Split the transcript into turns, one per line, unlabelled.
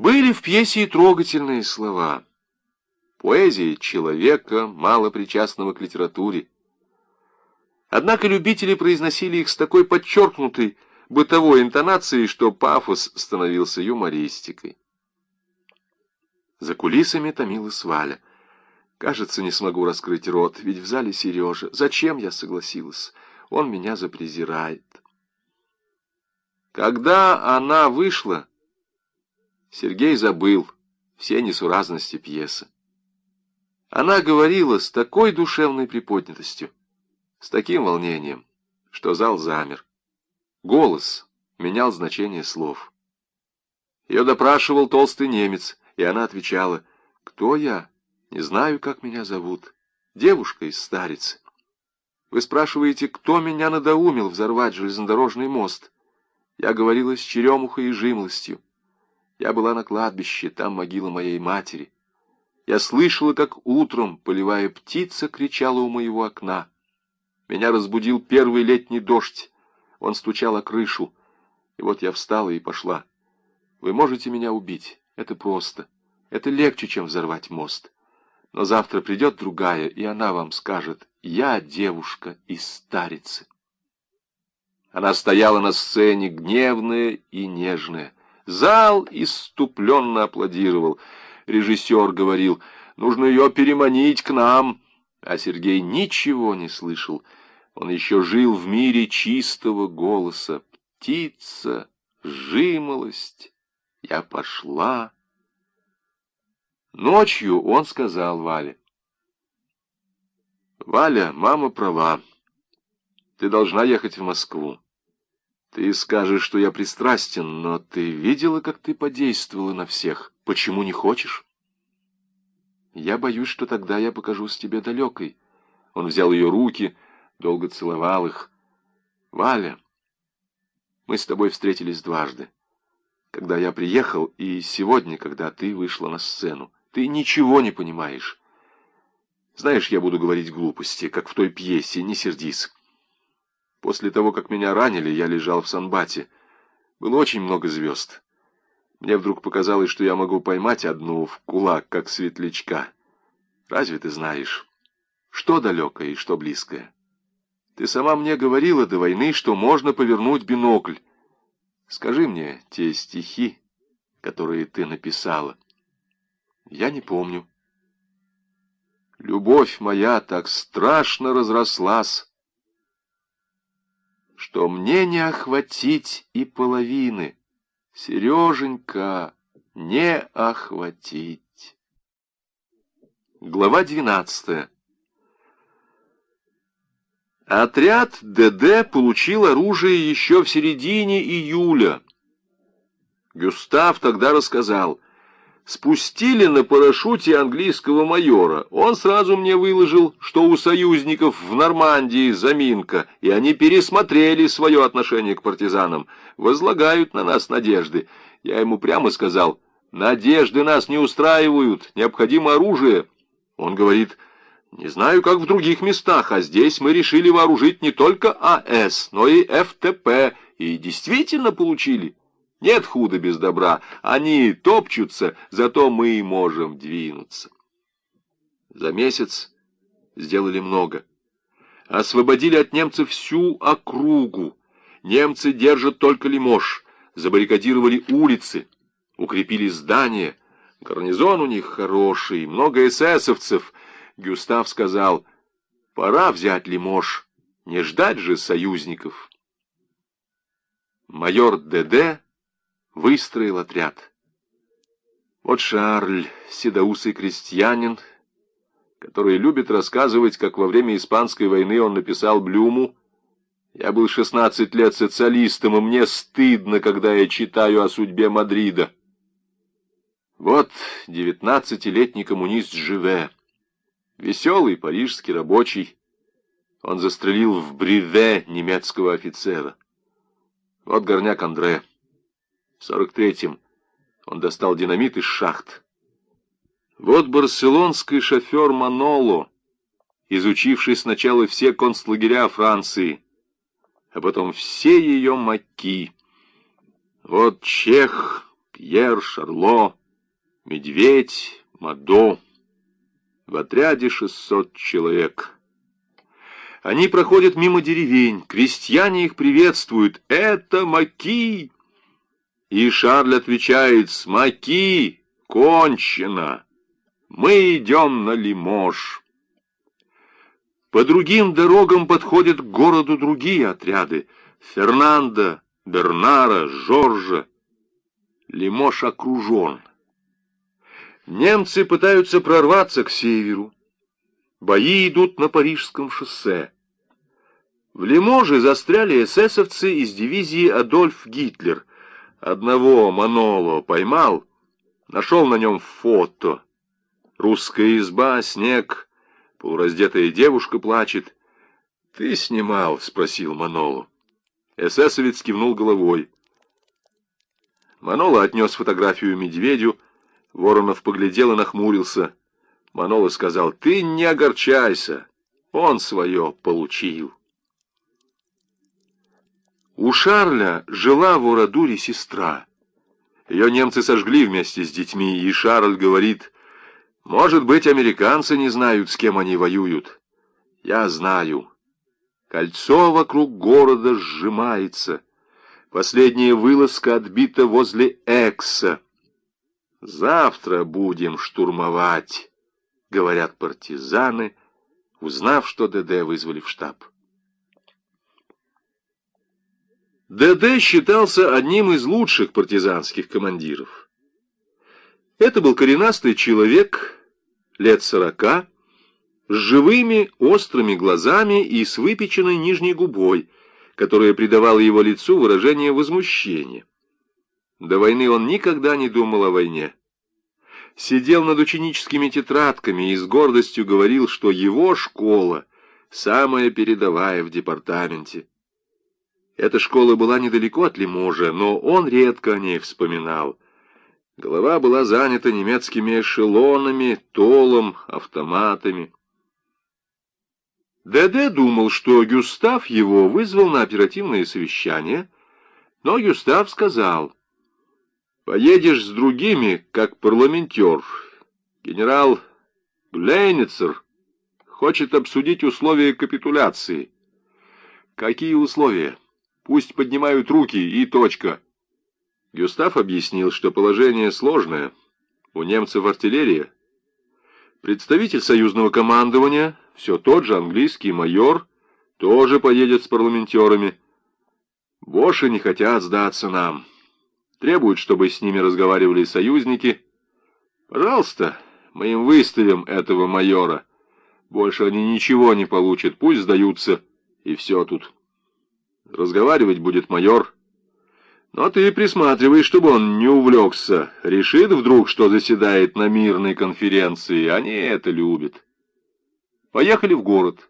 Были в пьесе и трогательные слова. Поэзия человека, мало причастного к литературе. Однако любители произносили их с такой подчеркнутой бытовой интонацией, что пафос становился юмористикой. За кулисами томилась Валя. Кажется, не смогу раскрыть рот, ведь в зале Сережа. Зачем я согласилась? Он меня запрезирает. Когда она вышла, Сергей забыл все несуразности пьесы. Она говорила с такой душевной приподнятостью, с таким волнением, что зал замер. Голос менял значение слов. Ее допрашивал толстый немец, и она отвечала, «Кто я? Не знаю, как меня зовут. Девушка из старицы. Вы спрашиваете, кто меня надоумил взорвать железнодорожный мост? Я говорила с черемухой и жимлостью. Я была на кладбище, там могила моей матери. Я слышала, как утром, поливая птица, кричала у моего окна. Меня разбудил первый летний дождь. Он стучал о крышу. И вот я встала и пошла. Вы можете меня убить. Это просто. Это легче, чем взорвать мост. Но завтра придет другая, и она вам скажет, я девушка из старицы. Она стояла на сцене, гневная и нежная. Зал иступленно аплодировал. Режиссер говорил, нужно ее переманить к нам. А Сергей ничего не слышал. Он еще жил в мире чистого голоса. Птица, жимолость, я пошла. Ночью он сказал Вале. «Валя, мама права. Ты должна ехать в Москву. Ты скажешь, что я пристрастен, но ты видела, как ты подействовала на всех. Почему не хочешь?» «Я боюсь, что тогда я покажусь тебе далекой». Он взял ее руки, долго целовал их. «Валя, мы с тобой встретились дважды. Когда я приехал, и сегодня, когда ты вышла на сцену. Ты ничего не понимаешь. Знаешь, я буду говорить глупости, как в той пьесе, не сердись. После того, как меня ранили, я лежал в Санбате. Было очень много звезд. Мне вдруг показалось, что я могу поймать одну в кулак, как светлячка. Разве ты знаешь, что далекое и что близкое? Ты сама мне говорила до войны, что можно повернуть бинокль. Скажи мне те стихи, которые ты написала. Я не помню. Любовь моя так страшно разрослась, что мне не охватить и половины. Сереженька, не охватить. Глава двенадцатая. Отряд ДД получил оружие еще в середине июля. Гюстав тогда рассказал — спустили на парашюте английского майора. Он сразу мне выложил, что у союзников в Нормандии заминка, и они пересмотрели свое отношение к партизанам, возлагают на нас надежды. Я ему прямо сказал, надежды нас не устраивают, необходимо оружие. Он говорит, не знаю, как в других местах, а здесь мы решили вооружить не только АС, но и ФТП, и действительно получили. Нет худа без добра. Они топчутся, зато мы можем двинуться. За месяц сделали много. Освободили от немцев всю округу. Немцы держат только Лимож. Забаррикадировали улицы, укрепили здания. Гарнизон у них хороший, много эсэсовцев. Гюстав сказал, пора взять Лимож, не ждать же союзников. Майор ДД выстроил отряд. Вот Шарль, седоусый крестьянин, который любит рассказывать, как во время Испанской войны он написал Блюму «Я был 16 лет социалистом, и мне стыдно, когда я читаю о судьбе Мадрида». Вот девятнадцатилетний коммунист Живе, веселый парижский рабочий, он застрелил в Бриве немецкого офицера. Вот горняк Андре. Сорок третьем он достал динамит из шахт. Вот барселонский шофер Маноло, изучивший сначала все концлагеря Франции, а потом все ее маки. Вот чех, Пьер, Шарло, Медведь, Мадо. В отряде шестьсот человек. Они проходят мимо деревень, крестьяне их приветствуют. «Это Маки!» И Шарль отвечает «Смоки! Кончено! Мы идем на Лимож!» По другим дорогам подходят к городу другие отряды. Фернандо, Бернара, Жоржа. Лимож окружен. Немцы пытаются прорваться к северу. Бои идут на Парижском шоссе. В Лиможе застряли эсэсовцы из дивизии Адольф Гитлер. Одного Маноло поймал, нашел на нем фото. Русская изба, снег, полураздетая девушка плачет. «Ты снимал?» — спросил Маноло. Эсэсовец кивнул головой. Маноло отнес фотографию медведю. Воронов поглядел и нахмурился. Маноло сказал, «Ты не огорчайся, он свое получил». У Шарля жила в Урадуре сестра. Ее немцы сожгли вместе с детьми, и Шарль говорит, «Может быть, американцы не знают, с кем они воюют. Я знаю». Кольцо вокруг города сжимается. Последняя вылазка отбита возле Экса. Завтра будем штурмовать, говорят партизаны, узнав, что ДД вызвали в штаб. ДД считался одним из лучших партизанских командиров. Это был коренастый человек, лет сорока, с живыми острыми глазами и с выпеченной нижней губой, которая придавала его лицу выражение возмущения. До войны он никогда не думал о войне. Сидел над ученическими тетрадками и с гордостью говорил, что его школа самая передовая в департаменте. Эта школа была недалеко от Лиможа, но он редко о ней вспоминал. Голова была занята немецкими эшелонами, толом, автоматами. ДД думал, что Гюстав его вызвал на оперативное совещание, но Гюстав сказал, «Поедешь с другими, как парламентер. Генерал Глейницер хочет обсудить условия капитуляции». «Какие условия? Пусть поднимают руки и точка». Гюстав объяснил, что положение сложное. У немцев артиллерия. Представитель союзного командования все тот же английский майор тоже поедет с парламентерами. Боши не хотят сдаться нам. Требуют, чтобы с ними разговаривали союзники. Пожалуйста, мы им выставим этого майора. Больше они ничего не получат, пусть сдаются, и все тут. Разговаривать будет майор. Но ты присматривай, чтобы он не увлекся. Решит вдруг, что заседает на мирной конференции. Они это любят. Поехали в город.